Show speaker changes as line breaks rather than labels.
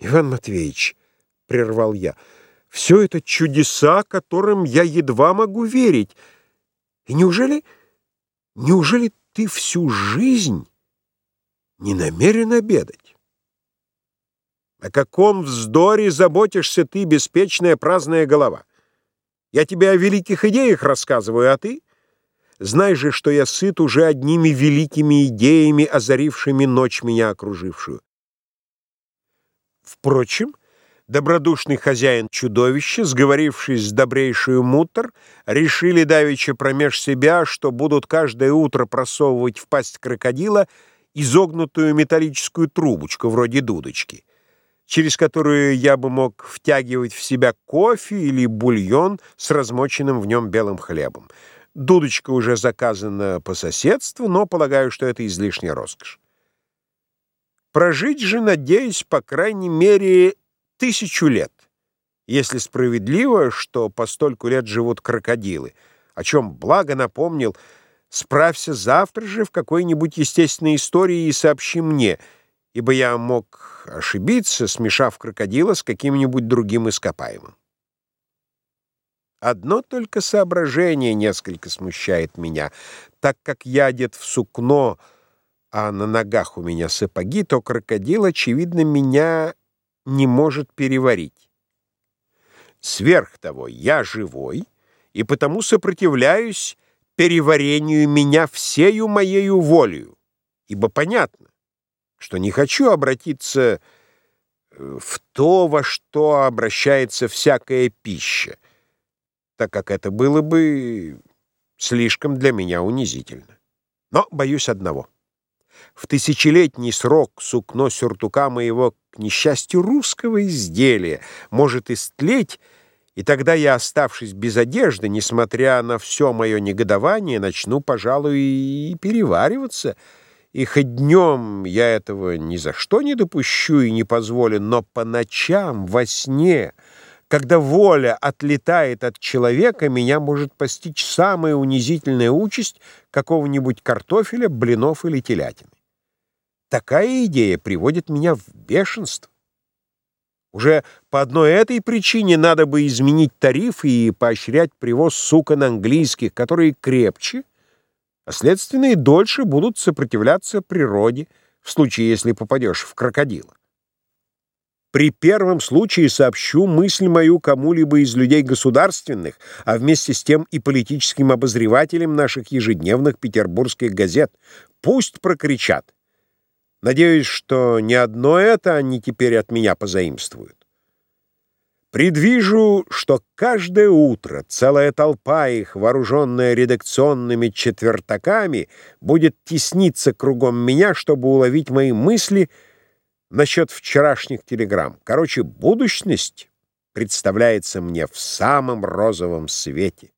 Иван Матвеевич, — прервал я, — все это чудеса, которым я едва могу верить. И неужели, неужели ты всю жизнь не намерен обедать? О каком вздоре заботишься ты, беспечная праздная голова? Я тебе о великих идеях рассказываю, а ты? Знай же, что я сыт уже одними великими идеями, озарившими ночь меня окружившую. Впрочем, добродушный хозяин чудовища, сговорившись с добрейшую мутор, решили давеча промеж себя, что будут каждое утро просовывать в пасть крокодила изогнутую металлическую трубочку вроде дудочки через которую я бы мог втягивать в себя кофе или бульон с размоченным в нем белым хлебом. Дудочка уже заказана по соседству, но полагаю, что это излишняя роскошь. Прожить же, надеюсь, по крайней мере, тысячу лет, если справедливо, что по стольку лет живут крокодилы, о чем благо напомнил, справься завтра же в какой-нибудь естественной истории и сообщи мне — ибо я мог ошибиться, смешав крокодила с каким-нибудь другим ископаемым. Одно только соображение несколько смущает меня. Так как я одет в сукно, а на ногах у меня сапоги, то крокодил, очевидно, меня не может переварить. Сверх того, я живой, и потому сопротивляюсь переварению меня всею моею волею, ибо понятно, что не хочу обратиться э, в то, во что обращается всякая пища, так как это было бы слишком для меня унизительно. Но боюсь одного. В тысячелетний срок сукно сюртука моего, к несчастью русского изделия, может истлеть, и тогда я, оставшись без одежды, несмотря на все мое негодование, начну, пожалуй, и перевариваться — и хоть днем я этого ни за что не допущу и не позволю, но по ночам, во сне, когда воля отлетает от человека, меня может постичь самая унизительная участь какого-нибудь картофеля, блинов или телятины. Такая идея приводит меня в бешенство. Уже по одной этой причине надо бы изменить тарифы и поощрять привоз сукон английских, которые крепче, а следственно и дольше будут сопротивляться природе, в случае, если попадешь в крокодила. При первом случае сообщу мысль мою кому-либо из людей государственных, а вместе с тем и политическим обозревателям наших ежедневных петербургских газет. Пусть прокричат. Надеюсь, что не одно это они теперь от меня позаимствуют. Предвижу, что каждое утро целая толпа их, вооруженная редакционными четвертаками, будет тесниться кругом меня, чтобы уловить мои мысли насчет вчерашних телеграмм. Короче, будущность представляется мне в самом розовом свете.